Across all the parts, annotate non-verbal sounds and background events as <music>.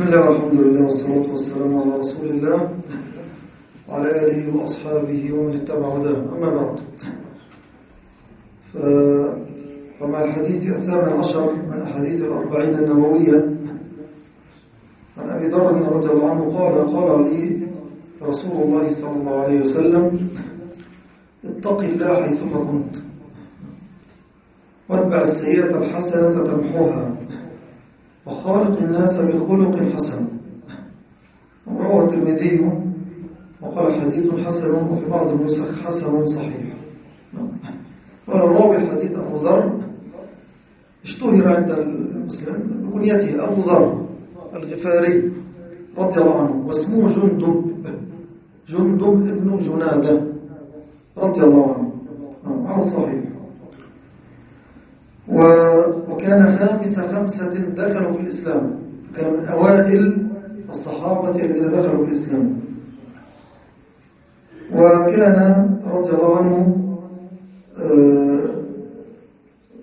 بسم الله والحمد لله والصلاة والسلام على رسول الله وعلى آله وأصحابه ومن اتبع هداه. أما بعد فمع الحديث الثامن عشر من أحاديث الأربعين النووية؟ عن أبي ذر رضي الله عنه قال قال لي رسول الله صلى الله عليه وسلم اتق الله حيثما كنت واتبع السيئة الحسنة تمحوها. وخالق الناس بخلق حسن. رواه الترمذي وقال حديث حسن وفي بعض النسخ حسن صحيح. قال الراوي الحديث أبو ذر اشتهر عند المسلم بكنيته أبو ذر الغفاري رضي الله عنه واسمه جندب جندب ابن جنادة رضي الله عنه. على الصحيح. وكان خامس خمسة دخلوا في الإسلام. كان من أوائل الصحابة الذين دخلوا في الإسلام. وكان رضي الله عنه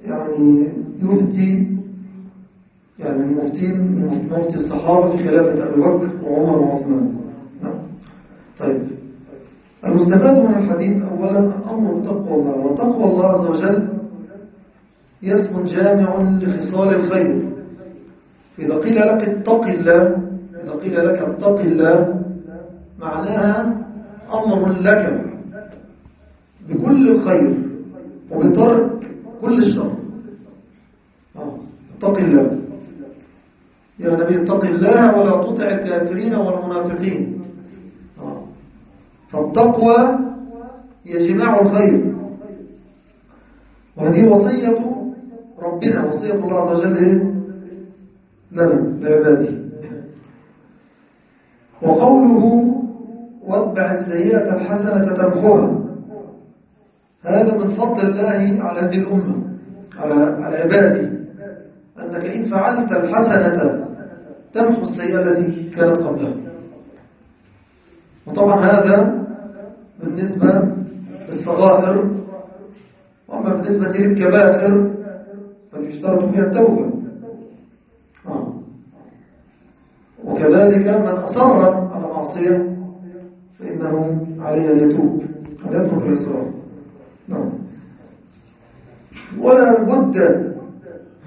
يعني يفتي يعني المفتين مفتي الصحابة في خلافة أبي بكر وعمر وعثمان. طيب. المستفاد من الحديث أولا الأمر بتقوى الله وتقوى الله عز وجل اسم جامع لخصال الخير. إذا قيل لك اتق الله إذا قيل لك اتق الله معناها أمر لك بكل الخير وبترك كل الشر اتق الله. يا نبي اتق الله ولا تطع الكافرين والمنافقين. فالتقوى هي جماع الخير. وهذه وصية ربنا وصية الله عز وجل لنا لعباده. وقوله واتبع السيئة الحسنة تمحوها هذا من فضل الله على هذه الأمة على على عباده أنك إن فعلت الحسنة تمحو السيئة التي كانت قبلها. وطبعا هذا بالنسبة للصغائر وأما بالنسبة للكبائر فيشترط فيها التوبة. آه. وكذلك من أصر على معصية فإنه عليه أن يتوب ولا يترك الإصرار. نعم. ولا بد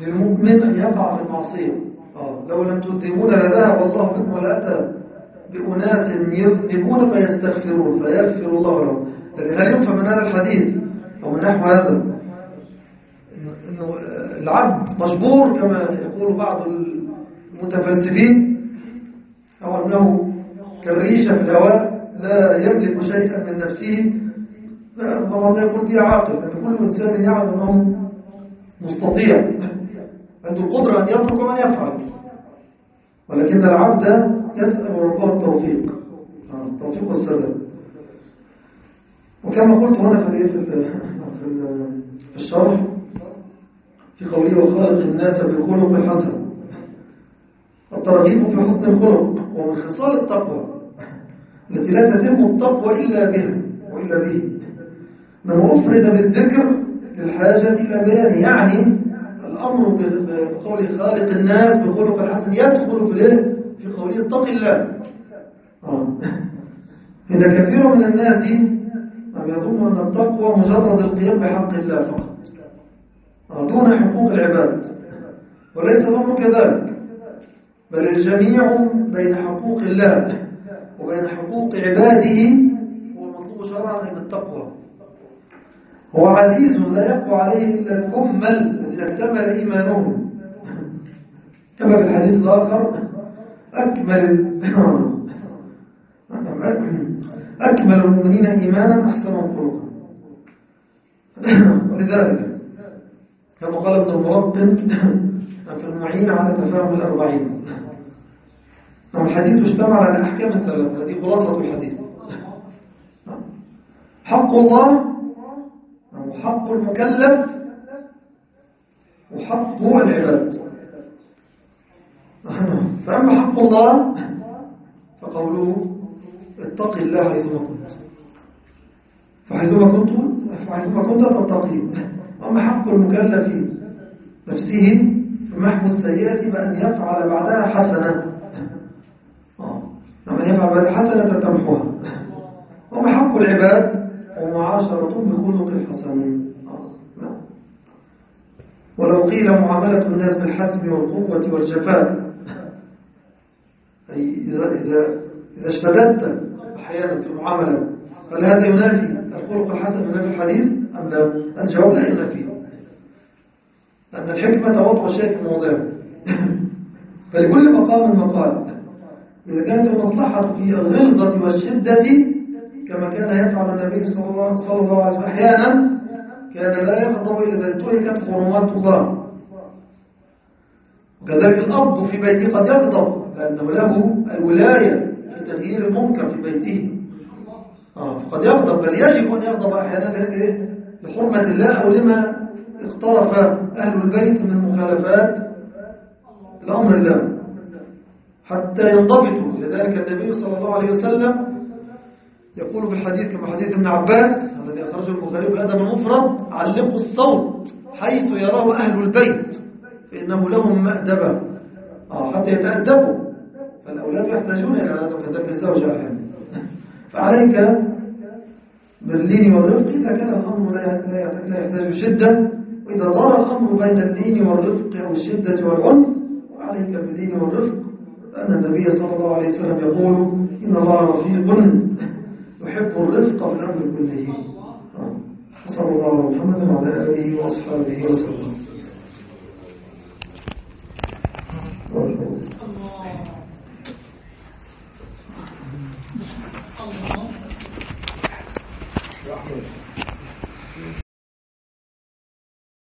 للمؤمن أن يقع في المعصية. آه. لو لم تذنبون لذهب الله بكم ولأتى بأناس يذنبون فيستغفرون فيغفر الله لهم. لكن هل ينفع من هذا الحديث أو من نحو هذا؟ العبد مجبور كما يقول بعض المتفلسفين أو أنه كالريشة في الهواء لا يملك شيئا من نفسه طبعا يقول به عاقل لأن كل إنسان يعلم أنه مستطيع عنده القدرة أن يترك وأن يفعل. ولكن العبد يسأل ربه التوفيق التوفيق والسداد وكما قلت هنا في في الشرح في قوله وخالق الناس بالخلق الحسن الترغيب في حسن الخلق ومن خصال التقوى التي لا تتم التقوى إلا بها وإلا به. إنما أفرد بالذكر للحاجة إلى بيان يعني الأمر بقول خالق الناس بخلق الحسن يدخل في الايه؟ في قوله اتق الله. آه. إن كثير من الناس يظن أن التقوى مجرد القيام بحق الله فقط. دون حقوق العباد. وليس الأمر كذلك. بل الجميع بين حقوق الله وبين حقوق عباده هو المطلوب شرعا من التقوى. هو عزيز لا يقوى عليه إلا الكمل الذين اكتمل إيمانهم. كما في الحديث الآخر أكمل أكمل المؤمنين إيمانا أحسنهم خلقا ولذلك كما قال ابن المرقم <clears throat> في المعين على تفاهم الأربعين. نعم الحديث اشتمل على أحكام الثلاثة. هذه خلاصة الحديث. حق الله وحق المكلف وحق العباد. فأما حق الله فقوله اتق الله حيثما كنت. فحيثما كنت فحيثما كنت تتقي وأما حق المكلف نفسه فمحو السيئة بأن يفعل بعدها حسنة؟ من يفعل بهذه حسنة تمحوها ومحق العباد ومعاشرة بخلق حسن. ولو قيل معاملة الناس بالحسم والقوة والجفاء. أي إذا, إذا, إذا اشتددت أحيانا في المعاملة هل هذا ينافي؟ الخلق الحسن ينافي الحديث أم لا؟ الجواب لا ينافي أن الحكمة وضع شيء في موضعه. <laughs> فلكل مقام مقال. إذا كانت المصلحة في الغلظة والشدة كما كان يفعل النبي صلى الله, صلى الله عليه وسلم أحيانا كان لا يغضب إذا انتهكت حرمات الله. وكذلك الأب في بيته قد يغضب لأنه له الولاية في تغيير المنكر في بيته. آه. فقد يغضب بل يجب أن يغضب أحيانا لحرمة الله أو لما اقترف أهل البيت من مخالفات لأمر الله حتى ينضبطوا. لذلك النبي صلى الله عليه وسلم يقول في الحديث كما حديث ابن عباس الذي أخرجه البخاري في الأدب المفرد علقوا الصوت حيث يراه أهل البيت فإنه لهم مأدبة. آه حتى يتأدبوا. فالأولاد يحتاجون إلى هذا الزوجة أحيانا. <laughs> فعليك باللين والرفق إذا كان الأمر لا يحتاج شدة وإذا دار الأمر بين اللين والرفق أو الشدة والعنف عليك باللين والرفق. لأن النبي صلى الله عليه وسلم يقول إن الله رفيق يحب الرفق في الأمر كله. صلى الله على محمد وعلى آله وأصحابه وسلم.